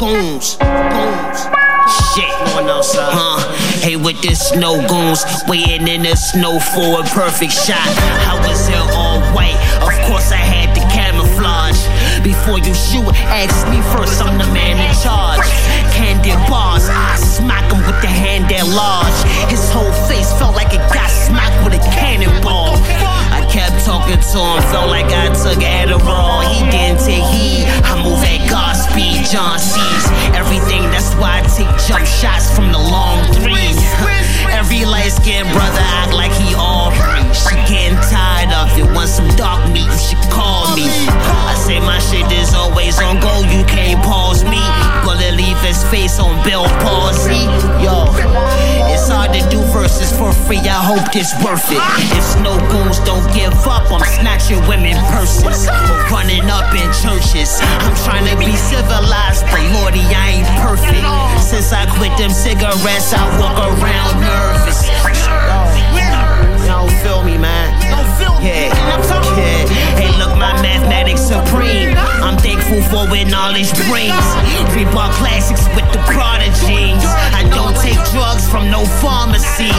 goons, goons. Shit, going outside. Huh? Hey, with this snow goons, waiting in the snow for a perfect shot. I was here all white, of course I had the camouflage. Before you shoot, ask me first, I'm the man in charge. Candid bars, I smack him with the hand that large. His whole face felt like it got smacked with a cannonball. I kept talking to him, felt like I took Adderall. He didn't brother act like he all free. She getting tired of it. Want some dark meat? Should call me. I say my shit is always on go. You can't pause me. Gonna leave his face on Bell's palsy. Yo, it's hard to do verses for free. I hope this worth it. If snow goons don't give up, I'm snatching women purses. Running up in churches. I'm trying to be civilized, but Lordy, I ain't perfect. Since I quit them cigarettes, I walk around nervous. For what knowledge brings. Reebok classics with the jeans. I don't take drugs from no pharmacy.